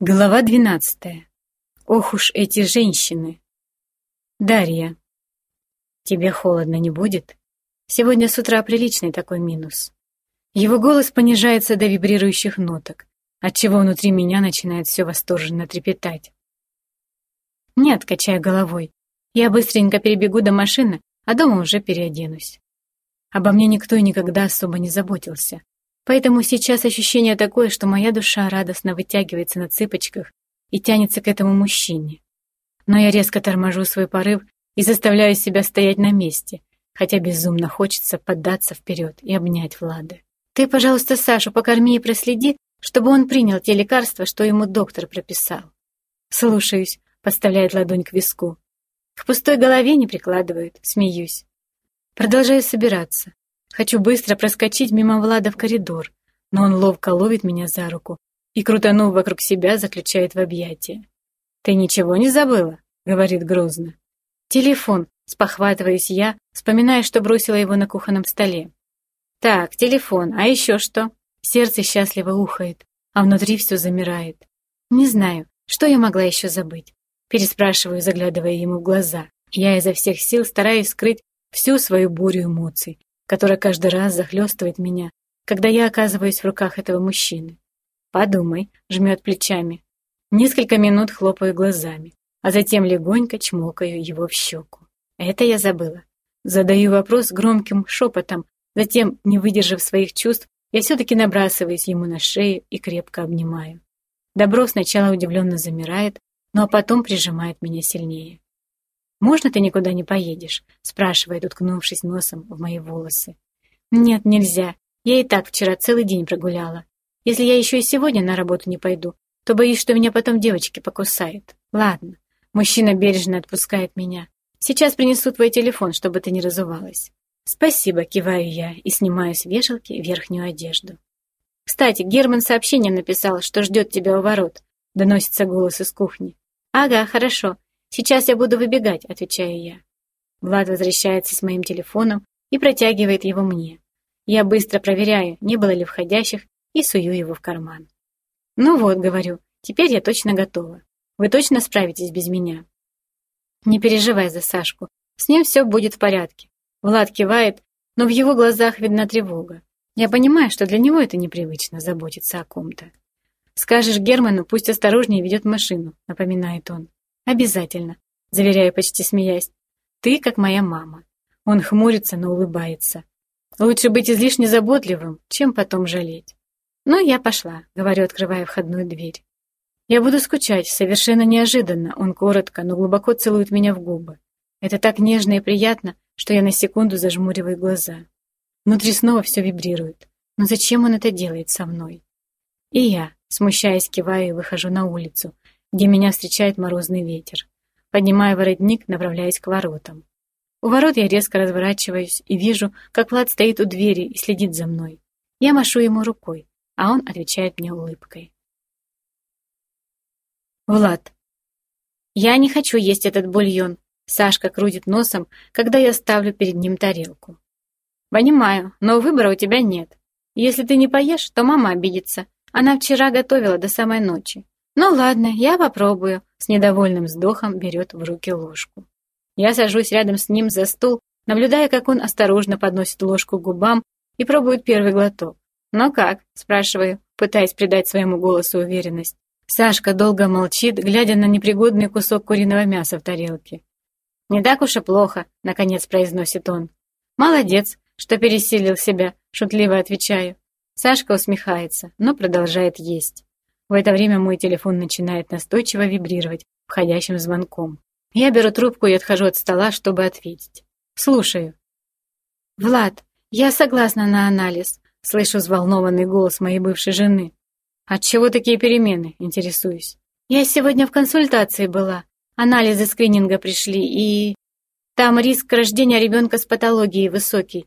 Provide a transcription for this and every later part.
Глава двенадцатая. Ох уж эти женщины. Дарья. Тебе холодно не будет? Сегодня с утра приличный такой минус. Его голос понижается до вибрирующих ноток, отчего внутри меня начинает все восторженно трепетать. Нет, качаю головой. Я быстренько перебегу до машины, а дома уже переоденусь. Обо мне никто и никогда особо не заботился. Поэтому сейчас ощущение такое, что моя душа радостно вытягивается на цыпочках и тянется к этому мужчине. Но я резко торможу свой порыв и заставляю себя стоять на месте, хотя безумно хочется поддаться вперед и обнять Влада. «Ты, пожалуйста, Сашу покорми и проследи, чтобы он принял те лекарства, что ему доктор прописал». «Слушаюсь», — подставляет ладонь к виску. К пустой голове не прикладывают, смеюсь. Продолжаю собираться. Хочу быстро проскочить мимо Влада в коридор, но он ловко ловит меня за руку и, крутанув вокруг себя, заключает в объятия. «Ты ничего не забыла?» — говорит грозно. «Телефон», — спохватываюсь я, вспоминая, что бросила его на кухонном столе. «Так, телефон, а еще что?» Сердце счастливо ухает, а внутри все замирает. Не знаю, что я могла еще забыть. Переспрашиваю, заглядывая ему в глаза. Я изо всех сил стараюсь скрыть всю свою бурю эмоций, которая каждый раз захлестывает меня, когда я оказываюсь в руках этого мужчины. «Подумай», — жмет плечами. Несколько минут хлопаю глазами, а затем легонько чмокаю его в щеку. Это я забыла. Задаю вопрос громким шепотом, затем, не выдержав своих чувств, я все-таки набрасываюсь ему на шею и крепко обнимаю. Добро сначала удивленно замирает, но потом прижимает меня сильнее. «Можно ты никуда не поедешь?» — спрашивает, уткнувшись носом в мои волосы. «Нет, нельзя. Я и так вчера целый день прогуляла. Если я еще и сегодня на работу не пойду, то боюсь, что меня потом девочки покусают. Ладно». Мужчина бережно отпускает меня. «Сейчас принесу твой телефон, чтобы ты не разувалась». «Спасибо», — киваю я и снимаю с вешалки верхнюю одежду. «Кстати, Герман сообщением написал, что ждет тебя у ворот», — доносится голос из кухни. «Ага, хорошо. «Сейчас я буду выбегать», — отвечаю я. Влад возвращается с моим телефоном и протягивает его мне. Я быстро проверяю, не было ли входящих, и сую его в карман. «Ну вот», — говорю, — «теперь я точно готова. Вы точно справитесь без меня?» «Не переживай за Сашку. С ним все будет в порядке». Влад кивает, но в его глазах видна тревога. Я понимаю, что для него это непривычно заботиться о ком-то. «Скажешь Герману, пусть осторожнее ведет машину», — напоминает он. «Обязательно», — заверяю, почти смеясь. «Ты как моя мама». Он хмурится, но улыбается. «Лучше быть излишне заботливым, чем потом жалеть». «Ну, я пошла», — говорю, открывая входную дверь. «Я буду скучать, совершенно неожиданно». Он коротко, но глубоко целует меня в губы. Это так нежно и приятно, что я на секунду зажмуриваю глаза. Внутри снова все вибрирует. Но зачем он это делает со мной? И я, смущаясь, киваю и выхожу на улицу, где меня встречает морозный ветер. Поднимаю воротник, направляясь к воротам. У ворот я резко разворачиваюсь и вижу, как Влад стоит у двери и следит за мной. Я машу ему рукой, а он отвечает мне улыбкой. Влад. Я не хочу есть этот бульон. Сашка крутит носом, когда я ставлю перед ним тарелку. Понимаю, но выбора у тебя нет. Если ты не поешь, то мама обидится. Она вчера готовила до самой ночи. «Ну ладно, я попробую», — с недовольным вздохом берет в руки ложку. Я сажусь рядом с ним за стол, наблюдая, как он осторожно подносит ложку к губам и пробует первый глоток. «Ну как?» — спрашиваю, пытаясь придать своему голосу уверенность. Сашка долго молчит, глядя на непригодный кусок куриного мяса в тарелке. «Не так уж и плохо», — наконец произносит он. «Молодец, что пересилил себя», — шутливо отвечаю. Сашка усмехается, но продолжает есть. В это время мой телефон начинает настойчиво вибрировать входящим звонком. Я беру трубку и отхожу от стола, чтобы ответить. Слушаю. «Влад, я согласна на анализ», — слышу взволнованный голос моей бывшей жены. «От чего такие перемены?» — интересуюсь. «Я сегодня в консультации была. Анализы скрининга пришли, и... Там риск рождения ребенка с патологией высокий.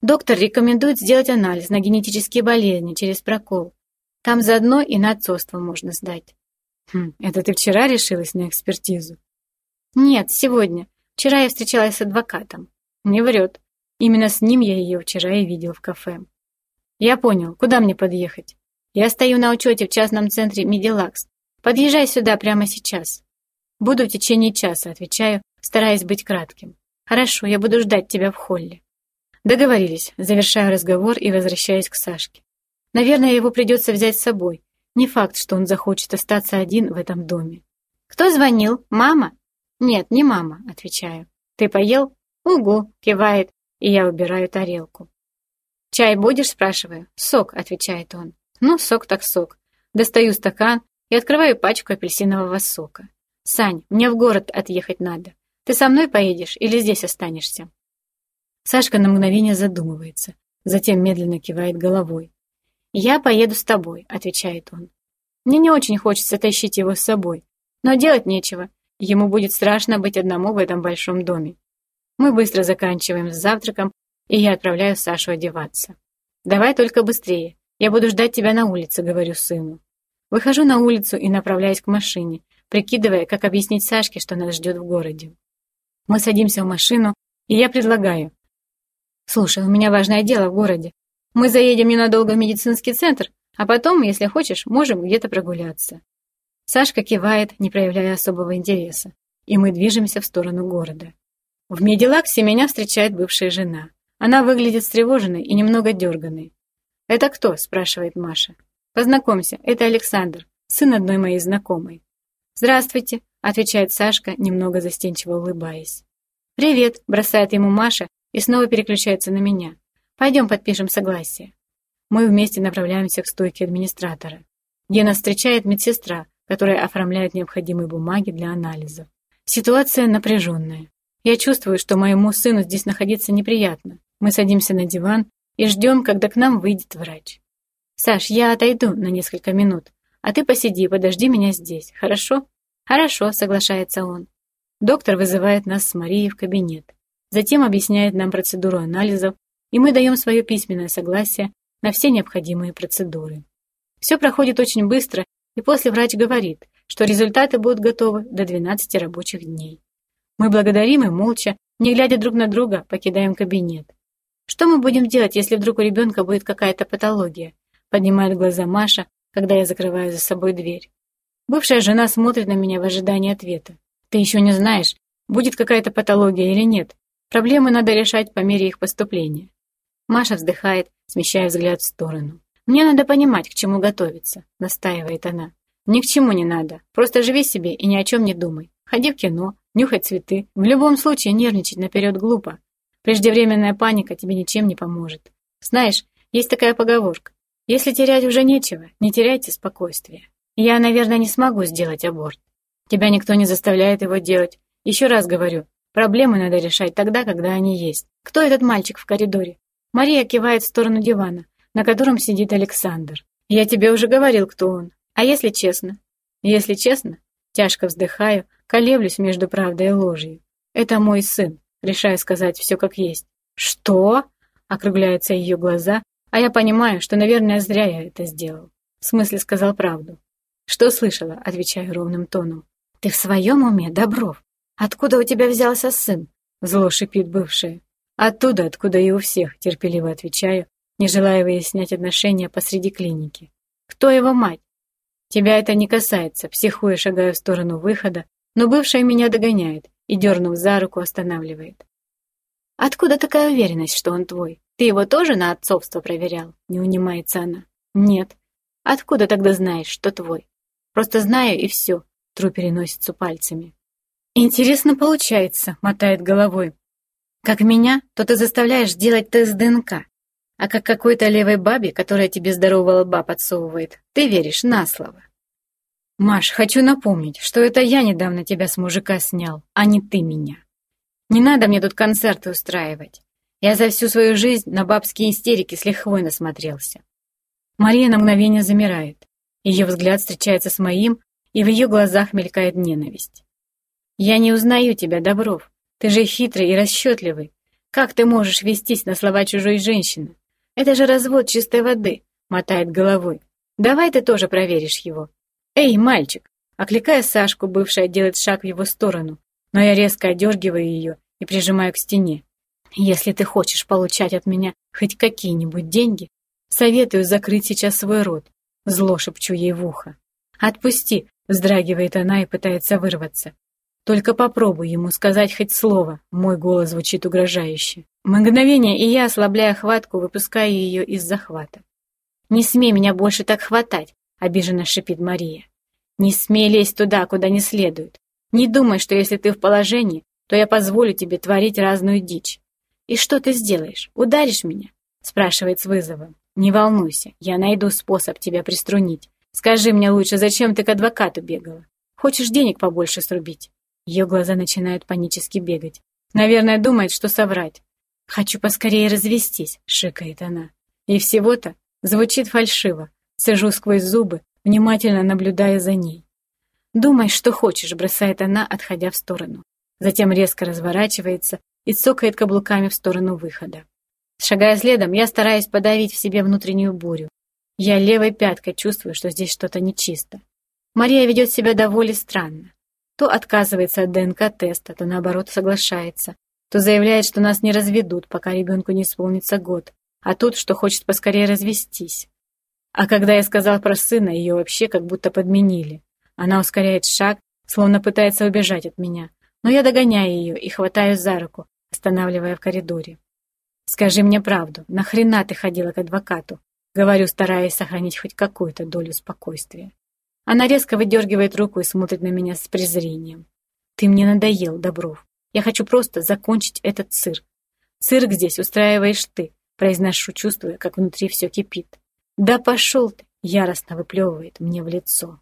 Доктор рекомендует сделать анализ на генетические болезни через прокол. Там заодно и на отцовство можно сдать. Хм, это ты вчера решилась на экспертизу? Нет, сегодня. Вчера я встречалась с адвокатом. Не врет. Именно с ним я ее вчера и видел в кафе. Я понял, куда мне подъехать? Я стою на учете в частном центре Медилакс. Подъезжай сюда прямо сейчас. Буду в течение часа, отвечаю, стараясь быть кратким. Хорошо, я буду ждать тебя в холле. Договорились, завершаю разговор и возвращаюсь к Сашке. Наверное, его придется взять с собой. Не факт, что он захочет остаться один в этом доме. «Кто звонил? Мама?» «Нет, не мама», — отвечаю. «Ты поел?» «Угу», — кивает, и я убираю тарелку. «Чай будешь?» — спрашиваю. «Сок», — отвечает он. «Ну, сок так сок». Достаю стакан и открываю пачку апельсинового сока. «Сань, мне в город отъехать надо. Ты со мной поедешь или здесь останешься?» Сашка на мгновение задумывается, затем медленно кивает головой. «Я поеду с тобой», — отвечает он. Мне не очень хочется тащить его с собой, но делать нечего. Ему будет страшно быть одному в этом большом доме. Мы быстро заканчиваем с завтраком, и я отправляю Сашу одеваться. «Давай только быстрее. Я буду ждать тебя на улице», — говорю сыну. Выхожу на улицу и направляюсь к машине, прикидывая, как объяснить Сашке, что нас ждет в городе. Мы садимся в машину, и я предлагаю. «Слушай, у меня важное дело в городе. Мы заедем ненадолго в медицинский центр, а потом, если хочешь, можем где-то прогуляться». Сашка кивает, не проявляя особого интереса, и мы движемся в сторону города. В Медилаксе меня встречает бывшая жена. Она выглядит встревоженной и немного дерганной. «Это кто?» – спрашивает Маша. «Познакомься, это Александр, сын одной моей знакомой». «Здравствуйте», – отвечает Сашка, немного застенчиво улыбаясь. «Привет», – бросает ему Маша и снова переключается на меня. Пойдем подпишем согласие. Мы вместе направляемся к стойке администратора, где нас встречает медсестра, которая оформляет необходимые бумаги для анализов. Ситуация напряженная. Я чувствую, что моему сыну здесь находиться неприятно. Мы садимся на диван и ждем, когда к нам выйдет врач. «Саш, я отойду на несколько минут, а ты посиди, подожди меня здесь, хорошо?» «Хорошо», — соглашается он. Доктор вызывает нас с Марией в кабинет. Затем объясняет нам процедуру анализов и мы даем свое письменное согласие на все необходимые процедуры. Все проходит очень быстро, и после врач говорит, что результаты будут готовы до 12 рабочих дней. Мы благодарим и молча, не глядя друг на друга, покидаем кабинет. Что мы будем делать, если вдруг у ребенка будет какая-то патология? Поднимает глаза Маша, когда я закрываю за собой дверь. Бывшая жена смотрит на меня в ожидании ответа. Ты еще не знаешь, будет какая-то патология или нет. Проблемы надо решать по мере их поступления. Маша вздыхает, смещая взгляд в сторону. «Мне надо понимать, к чему готовиться», — настаивает она. «Ни к чему не надо. Просто живи себе и ни о чем не думай. Ходи в кино, нюхай цветы. В любом случае нервничать наперед глупо. Преждевременная паника тебе ничем не поможет. Знаешь, есть такая поговорка. Если терять уже нечего, не теряйте спокойствие. Я, наверное, не смогу сделать аборт. Тебя никто не заставляет его делать. Еще раз говорю, проблемы надо решать тогда, когда они есть. Кто этот мальчик в коридоре? Мария кивает в сторону дивана, на котором сидит Александр. «Я тебе уже говорил, кто он. А если честно?» «Если честно?» Тяжко вздыхаю, колеблюсь между правдой и ложью. «Это мой сын», решаю сказать все как есть. «Что?» Округляются ее глаза, а я понимаю, что, наверное, зря я это сделал. В смысле, сказал правду. «Что слышала?» — отвечаю ровным тоном. «Ты в своем уме, Добров? Откуда у тебя взялся сын?» Зло шипит бывшая. Оттуда, откуда и у всех, терпеливо отвечаю, не желая выяснять отношения посреди клиники. Кто его мать? Тебя это не касается, психуя шагаю в сторону выхода, но бывшая меня догоняет и, дернув за руку, останавливает. Откуда такая уверенность, что он твой? Ты его тоже на отцовство проверял? Не унимается она. Нет. Откуда тогда знаешь, что твой? Просто знаю и все. Тру переносицу пальцами. Интересно получается, мотает головой. Как меня, то ты заставляешь делать тест ДНК. А как какой-то левой бабе, которая тебе здорового лба подсовывает, ты веришь на слово. Маш, хочу напомнить, что это я недавно тебя с мужика снял, а не ты меня. Не надо мне тут концерты устраивать. Я за всю свою жизнь на бабские истерики с лихвой насмотрелся. Мария на мгновение замирает. Ее взгляд встречается с моим, и в ее глазах мелькает ненависть. «Я не узнаю тебя, Добров. Ты же хитрый и расчетливый. Как ты можешь вестись на слова чужой женщины? Это же развод чистой воды, мотает головой. Давай ты тоже проверишь его. Эй, мальчик! Окликая Сашку, бывшая делает шаг в его сторону, но я резко одергиваю ее и прижимаю к стене. Если ты хочешь получать от меня хоть какие-нибудь деньги, советую закрыть сейчас свой рот. Зло шепчу ей в ухо. Отпусти, Вздрагивает она и пытается вырваться. Только попробуй ему сказать хоть слово, мой голос звучит угрожающе. Мгновение, и я, ослабляя хватку, выпускаю ее из захвата. «Не смей меня больше так хватать», — обиженно шипит Мария. «Не смей лезть туда, куда не следует. Не думай, что если ты в положении, то я позволю тебе творить разную дичь. И что ты сделаешь? Ударишь меня?» — спрашивает с вызовом. «Не волнуйся, я найду способ тебя приструнить. Скажи мне лучше, зачем ты к адвокату бегала? Хочешь денег побольше срубить?» Ее глаза начинают панически бегать. Наверное, думает, что соврать. «Хочу поскорее развестись», — шикает она. И всего-то звучит фальшиво. Сижу сквозь зубы, внимательно наблюдая за ней. «Думай, что хочешь», — бросает она, отходя в сторону. Затем резко разворачивается и цокает каблуками в сторону выхода. Шагая следом, я стараюсь подавить в себе внутреннюю бурю. Я левой пяткой чувствую, что здесь что-то нечисто. Мария ведет себя довольно странно. То отказывается от ДНК-теста, то наоборот соглашается, то заявляет, что нас не разведут, пока ребенку не исполнится год, а тут, что хочет поскорее развестись. А когда я сказал про сына, ее вообще как будто подменили. Она ускоряет шаг, словно пытается убежать от меня, но я догоняю ее и хватаю за руку, останавливая в коридоре. «Скажи мне правду, нахрена ты ходила к адвокату?» Говорю, стараясь сохранить хоть какую-то долю спокойствия. Она резко выдергивает руку и смотрит на меня с презрением. «Ты мне надоел, Добров. Я хочу просто закончить этот цирк. Цирк здесь устраиваешь ты», произношу, чувствуя, как внутри все кипит. «Да пошел ты!» яростно выплевывает мне в лицо.